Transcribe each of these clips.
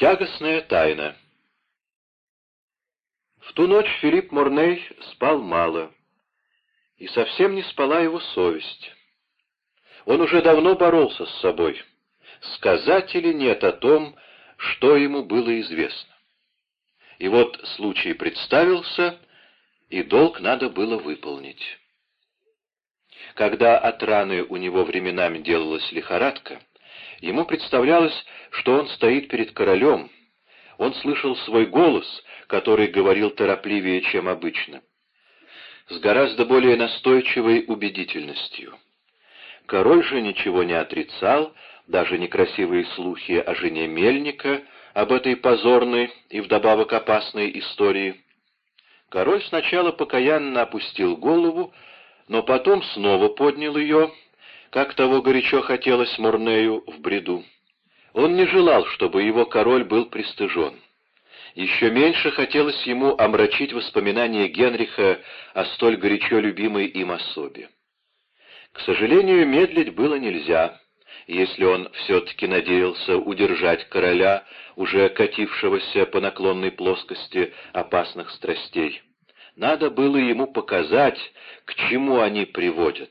Тягостная тайна В ту ночь Филипп Морней спал мало, и совсем не спала его совесть. Он уже давно боролся с собой, сказать или нет о том, что ему было известно. И вот случай представился, и долг надо было выполнить. Когда от раны у него временами делалась лихорадка, ему представлялось, что он стоит перед королем, он слышал свой голос, который говорил торопливее, чем обычно, с гораздо более настойчивой убедительностью. Король же ничего не отрицал, даже некрасивые слухи о жене Мельника, об этой позорной и вдобавок опасной истории. Король сначала покаянно опустил голову, но потом снова поднял ее, как того горячо хотелось Мурнею в бреду. Он не желал, чтобы его король был пристыжен. Еще меньше хотелось ему омрачить воспоминания Генриха о столь горячо любимой им особе. К сожалению, медлить было нельзя, если он все-таки надеялся удержать короля, уже катившегося по наклонной плоскости опасных страстей. Надо было ему показать, к чему они приводят.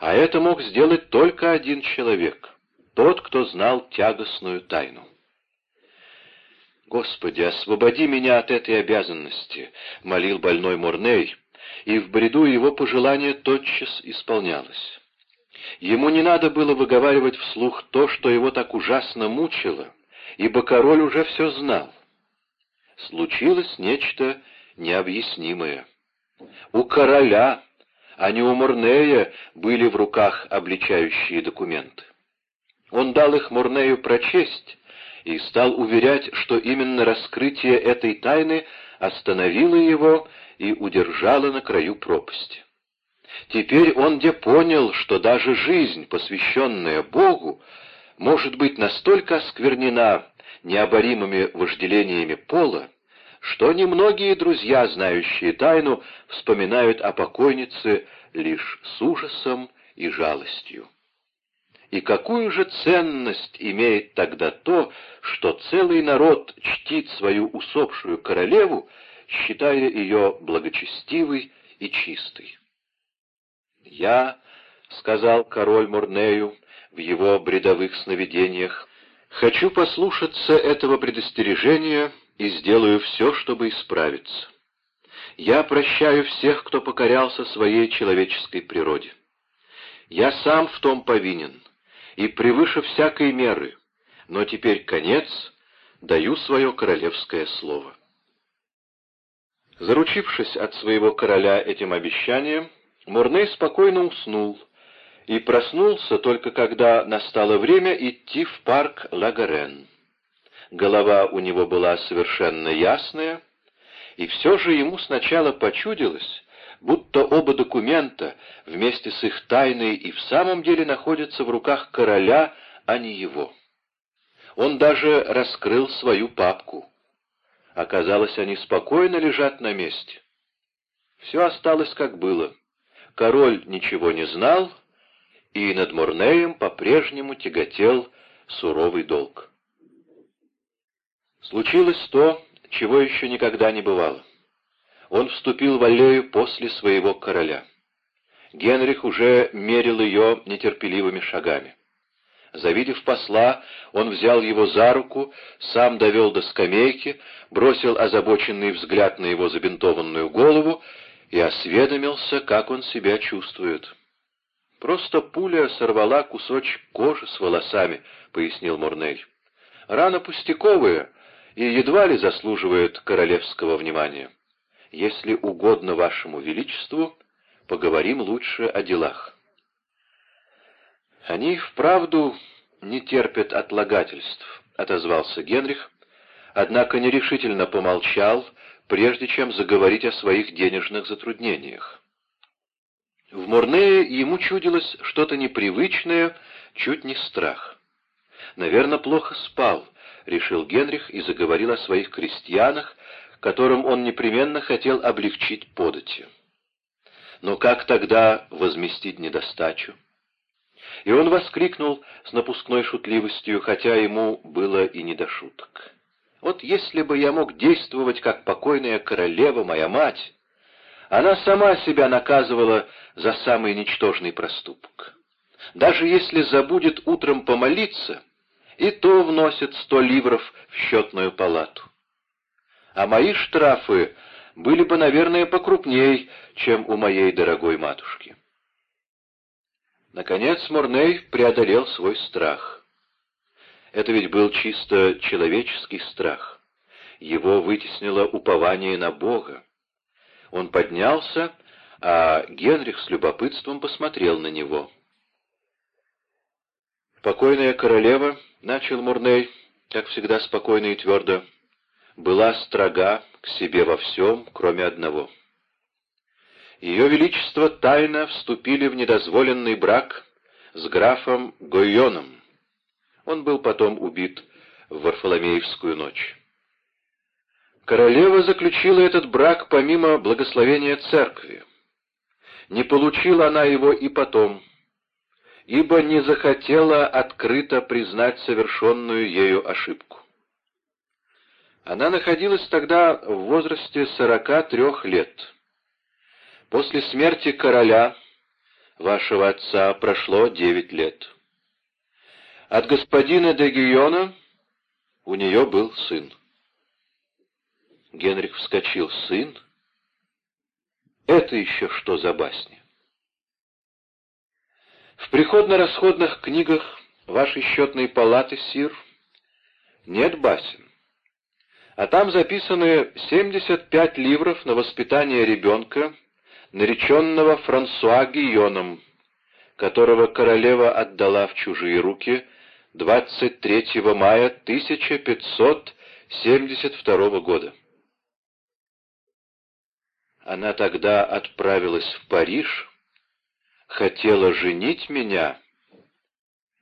А это мог сделать только один человек — тот, кто знал тягостную тайну. «Господи, освободи меня от этой обязанности!» — молил больной Мурней, и в бреду его пожелание тотчас исполнялось. Ему не надо было выговаривать вслух то, что его так ужасно мучило, ибо король уже все знал. Случилось нечто необъяснимое. У короля, а не у Мурнея, были в руках обличающие документы. Он дал их Мурнею прочесть, и стал уверять, что именно раскрытие этой тайны остановило его и удержало на краю пропасти. Теперь он где понял, что даже жизнь, посвященная Богу, может быть настолько осквернена необоримыми вожделениями пола, что немногие друзья, знающие тайну, вспоминают о покойнице лишь с ужасом и жалостью. И какую же ценность имеет тогда то, что целый народ чтит свою усопшую королеву, считая ее благочестивой и чистой? «Я, — сказал король Мурнею в его бредовых сновидениях, — хочу послушаться этого предостережения и сделаю все, чтобы исправиться. Я прощаю всех, кто покорялся своей человеческой природе. Я сам в том повинен» и превыше всякой меры, но теперь конец, даю свое королевское слово. Заручившись от своего короля этим обещанием, Мурней спокойно уснул и проснулся только когда настало время идти в парк Лагарен. Голова у него была совершенно ясная, и все же ему сначала почудилось, будто оба документа вместе с их тайной и в самом деле находятся в руках короля, а не его. Он даже раскрыл свою папку. Оказалось, они спокойно лежат на месте. Все осталось как было. Король ничего не знал, и над Мурнеем по-прежнему тяготел суровый долг. Случилось то, чего еще никогда не бывало он вступил в аллею после своего короля. Генрих уже мерил ее нетерпеливыми шагами. Завидев посла, он взял его за руку, сам довел до скамейки, бросил озабоченный взгляд на его забинтованную голову и осведомился, как он себя чувствует. «Просто пуля сорвала кусочек кожи с волосами», — пояснил Мурней. «Рана пустяковая и едва ли заслуживает королевского внимания» если угодно вашему величеству, поговорим лучше о делах. Они вправду не терпят отлагательств, — отозвался Генрих, однако нерешительно помолчал, прежде чем заговорить о своих денежных затруднениях. В Мурнее ему чудилось что-то непривычное, чуть не страх. «Наверное, плохо спал», — решил Генрих и заговорил о своих крестьянах, которым он непременно хотел облегчить подати. Но как тогда возместить недостачу? И он воскликнул с напускной шутливостью, хотя ему было и не до шуток. Вот если бы я мог действовать, как покойная королева, моя мать, она сама себя наказывала за самый ничтожный проступок. Даже если забудет утром помолиться, и то вносит сто ливров в счетную палату. А мои штрафы были бы, наверное, покрупней, чем у моей дорогой матушки. Наконец Мурней преодолел свой страх. Это ведь был чисто человеческий страх. Его вытеснило упование на Бога. Он поднялся, а Генрих с любопытством посмотрел на него. «Покойная королева», — начал Мурней, как всегда спокойно и твердо, — «была строга к себе во всем, кроме одного. Ее Величество тайно вступили в недозволенный брак с графом Гойоном. Он был потом убит в Варфоломеевскую ночь. Королева заключила этот брак помимо благословения церкви. Не получила она его и потом, ибо не захотела открыто признать совершенную ею ошибку. Она находилась тогда в возрасте сорока трех лет. После смерти короля, вашего отца, прошло девять лет. От господина де Гиона у нее был сын. Генрих вскочил. «Сын? Это еще что за басня?» В приходно-расходных книгах вашей счетной палаты, Сир, нет басен. А там записаны 75 ливров на воспитание ребенка, нареченного Франсуа Гийоном, которого королева отдала в чужие руки 23 мая 1572 года. Она тогда отправилась в Париж, хотела женить меня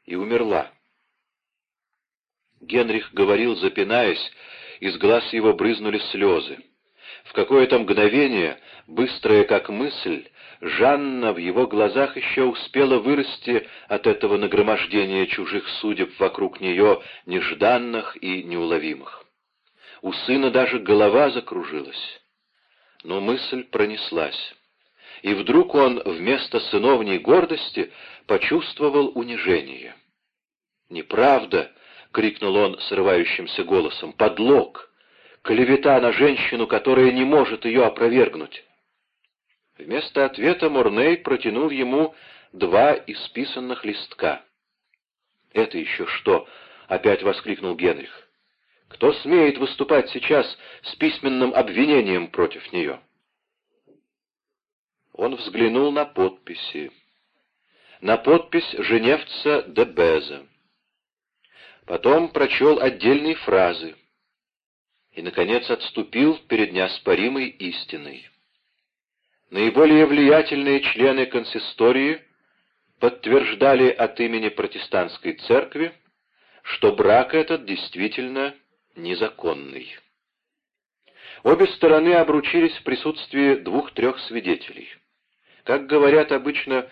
и умерла. Генрих говорил, запинаясь, из глаз его брызнули слезы. В какое-то мгновение, быстрая как мысль, Жанна в его глазах еще успела вырасти от этого нагромождения чужих судеб вокруг нее, нежданных и неуловимых. У сына даже голова закружилась но мысль пронеслась. И вдруг он вместо сыновней гордости почувствовал унижение. «Неправда!» — крикнул он срывающимся голосом. «Подлог! Клевета на женщину, которая не может ее опровергнуть!» Вместо ответа Мурней протянул ему два исписанных листка. «Это еще что?» — опять воскликнул Генрих. Кто смеет выступать сейчас с письменным обвинением против нее? Он взглянул на подписи. На подпись Женевца де Беза. Потом прочел отдельные фразы. И, наконец, отступил перед неоспоримой истиной. Наиболее влиятельные члены консистории подтверждали от имени протестантской церкви, что брак этот действительно незаконный. Обе стороны обручились в присутствии двух-трех свидетелей. Как говорят обычно,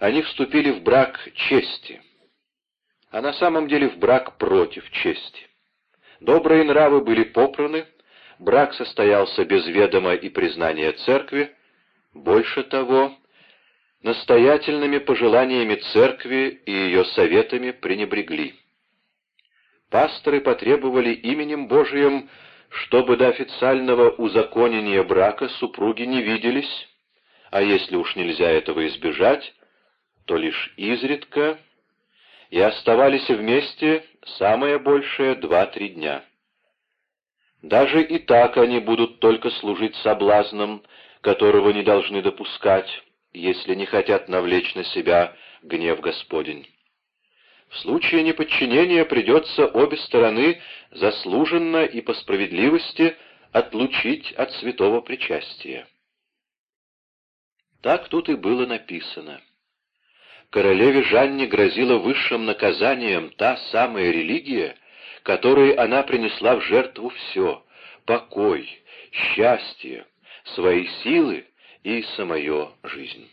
они вступили в брак чести, а на самом деле в брак против чести. Добрые нравы были попраны, брак состоялся без ведома и признания церкви, больше того, настоятельными пожеланиями церкви и ее советами пренебрегли. Пасторы потребовали именем Божиим, чтобы до официального узаконения брака супруги не виделись, а если уж нельзя этого избежать, то лишь изредка, и оставались вместе самое большее два-три дня. Даже и так они будут только служить соблазном, которого не должны допускать, если не хотят навлечь на себя гнев Господень. В случае неподчинения придется обе стороны заслуженно и по справедливости отлучить от святого причастия. Так тут и было написано. Королеве Жанне грозила высшим наказанием та самая религия, которой она принесла в жертву все — покой, счастье, свои силы и самую жизнь.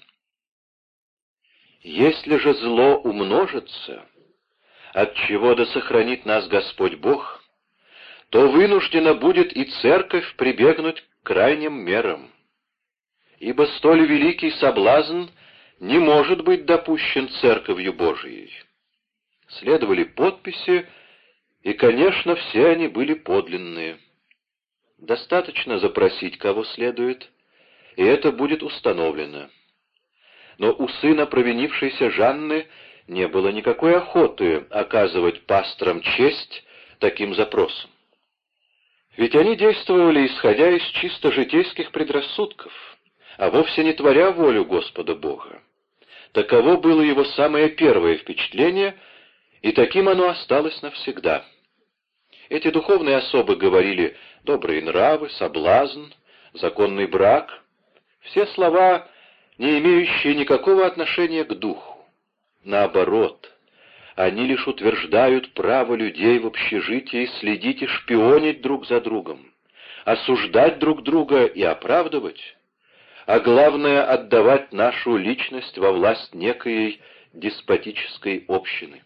Если же зло умножится, от чего да сохранит нас Господь Бог, то вынуждена будет и церковь прибегнуть к крайним мерам. Ибо столь великий соблазн не может быть допущен церковью Божией. Следовали подписи, и, конечно, все они были подлинные. Достаточно запросить, кого следует, и это будет установлено. Но у сына провинившейся Жанны не было никакой охоты оказывать пасторам честь таким запросом. Ведь они действовали, исходя из чисто житейских предрассудков, а вовсе не творя волю Господа Бога. Таково было его самое первое впечатление, и таким оно осталось навсегда. Эти духовные особы говорили «добрые нравы», «соблазн», «законный брак» — все слова, не имеющие никакого отношения к духу. Наоборот, они лишь утверждают право людей в общежитии следить и шпионить друг за другом, осуждать друг друга и оправдывать, а главное — отдавать нашу личность во власть некой деспотической общины.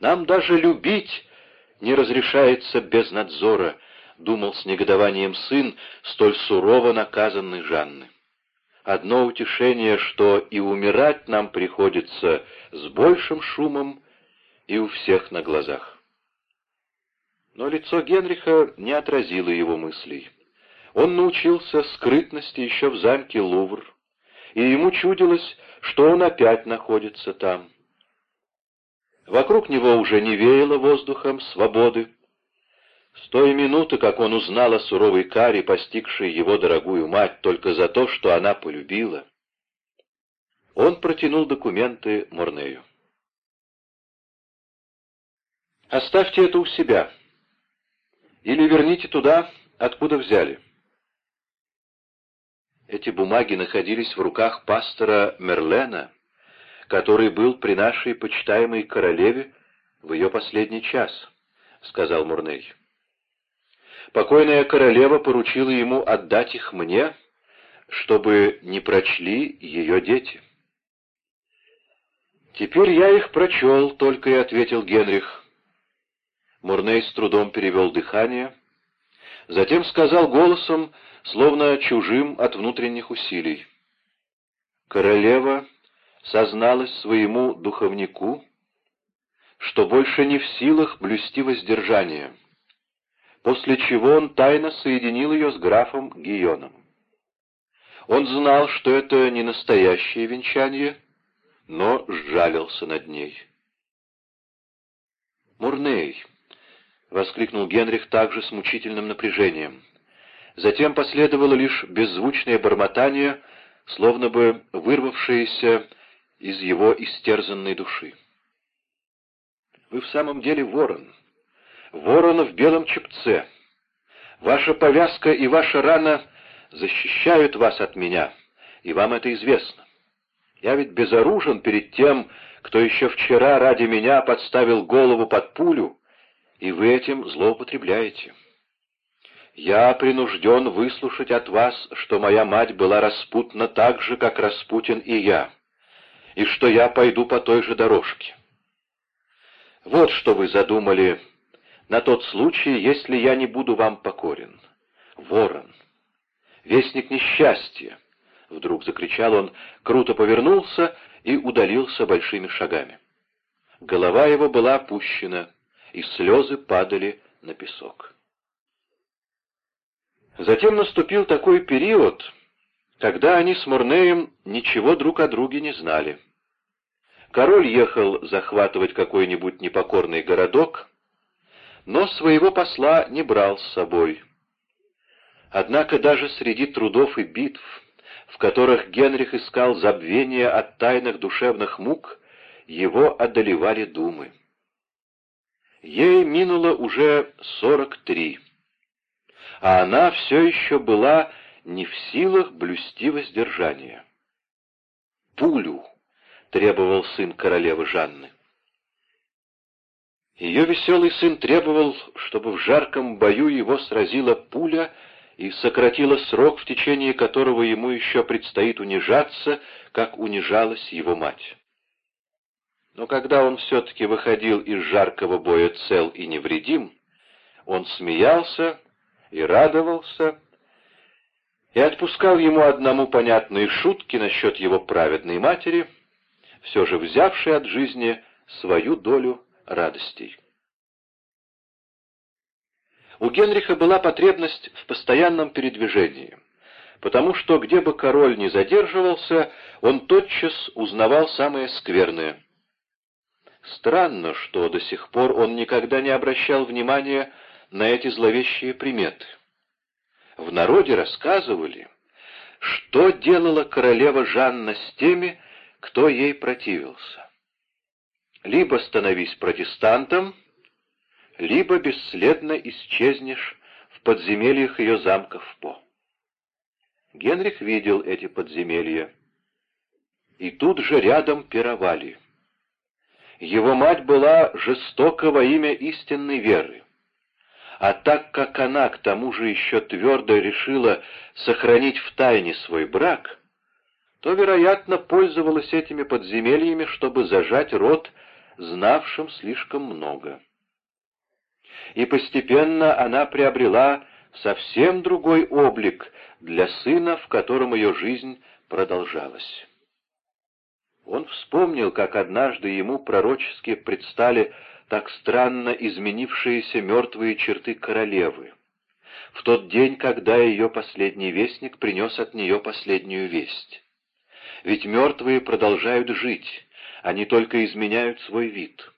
Нам даже любить не разрешается без надзора, думал с негодованием сын, столь сурово наказанный Жанны. Одно утешение, что и умирать нам приходится с большим шумом и у всех на глазах. Но лицо Генриха не отразило его мыслей. Он научился скрытности еще в замке Лувр, и ему чудилось, что он опять находится там. Вокруг него уже не веяло воздухом свободы, с той минуты, как он узнал о суровой каре, постигшей его дорогую мать только за то, что она полюбила, он протянул документы Морнею. «Оставьте это у себя. Или верните туда, откуда взяли». Эти бумаги находились в руках пастора Мерлена, который был при нашей почитаемой королеве в ее последний час, — сказал Мурней. Покойная королева поручила ему отдать их мне, чтобы не прочли ее дети. «Теперь я их прочел», — только и ответил Генрих. Мурней с трудом перевел дыхание, затем сказал голосом, словно чужим от внутренних усилий. Королева созналась своему духовнику, что больше не в силах блюсти воздержание — после чего он тайно соединил ее с графом Гийоном. Он знал, что это не настоящее венчание, но сжалился над ней. «Мурней!» — воскликнул Генрих также с мучительным напряжением. Затем последовало лишь беззвучное бормотание, словно бы вырвавшееся из его истерзанной души. «Вы в самом деле ворон!» ворона в белом чепце. Ваша повязка и ваша рана защищают вас от меня, и вам это известно. Я ведь безоружен перед тем, кто еще вчера ради меня подставил голову под пулю, и вы этим злоупотребляете. Я принужден выслушать от вас, что моя мать была распутна так же, как Распутин и я, и что я пойду по той же дорожке. Вот что вы задумали на тот случай, если я не буду вам покорен. Ворон! Вестник несчастья! Вдруг закричал он, круто повернулся и удалился большими шагами. Голова его была опущена, и слезы падали на песок. Затем наступил такой период, когда они с Мурнеем ничего друг о друге не знали. Король ехал захватывать какой-нибудь непокорный городок, но своего посла не брал с собой. Однако даже среди трудов и битв, в которых Генрих искал забвения от тайных душевных мук, его одолевали думы. Ей минуло уже сорок три, а она все еще была не в силах блюсти воздержание. «Пулю!» — требовал сын королевы Жанны. Ее веселый сын требовал, чтобы в жарком бою его сразила пуля и сократила срок, в течение которого ему еще предстоит унижаться, как унижалась его мать. Но когда он все-таки выходил из жаркого боя цел и невредим, Он смеялся и радовался, и отпускал ему одному понятные шутки насчет его праведной матери, все же взявшей от жизни свою долю радостей. У Генриха была потребность в постоянном передвижении, потому что где бы король ни задерживался, он тотчас узнавал самое скверное. Странно, что до сих пор он никогда не обращал внимания на эти зловещие приметы. В народе рассказывали, что делала королева Жанна с теми, кто ей противился. Либо становись протестантом, либо бесследно исчезнешь в подземельях ее замков По. Генрих видел эти подземелья. И тут же рядом пировали. Его мать была жестока во имя истинной веры. А так как она к тому же еще твердо решила сохранить в тайне свой брак, то, вероятно, пользовалась этими подземельями, чтобы зажать рот знавшим слишком много. И постепенно она приобрела совсем другой облик для сына, в котором ее жизнь продолжалась. Он вспомнил, как однажды ему пророчески предстали так странно изменившиеся мертвые черты королевы. В тот день, когда ее последний вестник принес от нее последнюю весть. Ведь мертвые продолжают жить, они только изменяют свой вид.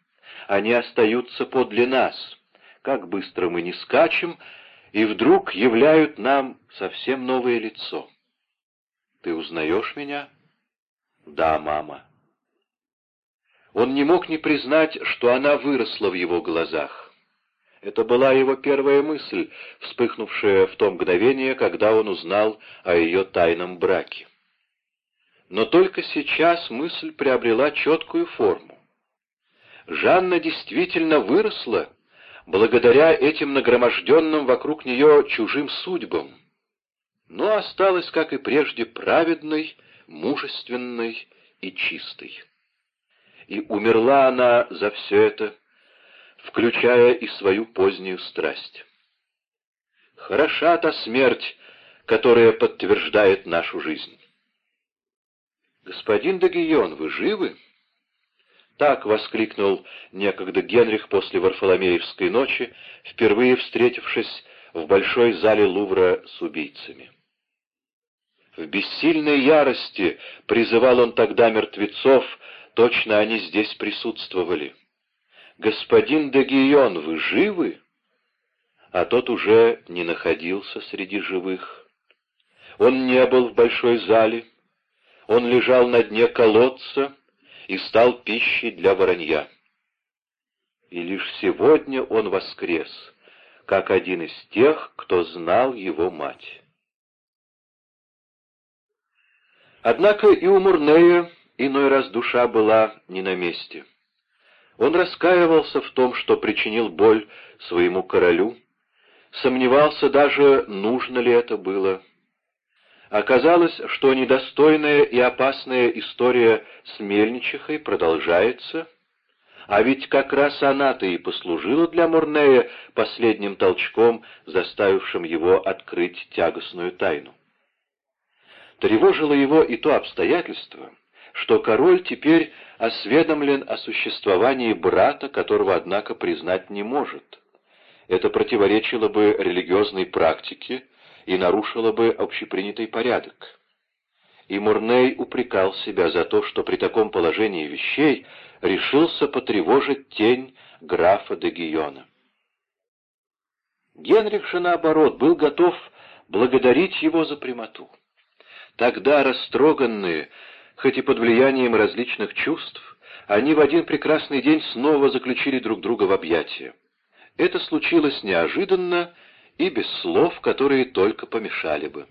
Они остаются подле нас, как быстро мы не скачем, и вдруг являют нам совсем новое лицо. «Ты узнаешь меня?» «Да, мама». Он не мог не признать, что она выросла в его глазах. Это была его первая мысль, вспыхнувшая в то мгновение, когда он узнал о ее тайном браке. Но только сейчас мысль приобрела четкую форму. Жанна действительно выросла, благодаря этим нагроможденным вокруг нее чужим судьбам, но осталась, как и прежде, праведной, мужественной и чистой и умерла она за все это, включая и свою позднюю страсть. Хороша та смерть, которая подтверждает нашу жизнь. «Господин Дагион, вы живы?» Так воскликнул некогда Генрих после Варфоломеевской ночи, впервые встретившись в большой зале Лувра с убийцами. В бессильной ярости призывал он тогда мертвецов, Точно они здесь присутствовали. «Господин Дагион, вы живы?» А тот уже не находился среди живых. Он не был в большой зале. Он лежал на дне колодца и стал пищей для воронья. И лишь сегодня он воскрес, как один из тех, кто знал его мать. Однако и у Мурнея Иной раз душа была не на месте. Он раскаивался в том, что причинил боль своему королю, сомневался даже, нужно ли это было. Оказалось, что недостойная и опасная история с Мельничихой продолжается, а ведь как раз она-то и послужила для Мурнея последним толчком, заставившим его открыть тягостную тайну. Тревожило его и то обстоятельство, что король теперь осведомлен о существовании брата, которого, однако, признать не может. Это противоречило бы религиозной практике и нарушило бы общепринятый порядок. И Мурней упрекал себя за то, что при таком положении вещей решился потревожить тень графа де Гиона. Генрих же, наоборот, был готов благодарить его за прямоту. Тогда растроганные, хоть и под влиянием различных чувств, они в один прекрасный день снова заключили друг друга в объятия. Это случилось неожиданно и без слов, которые только помешали бы.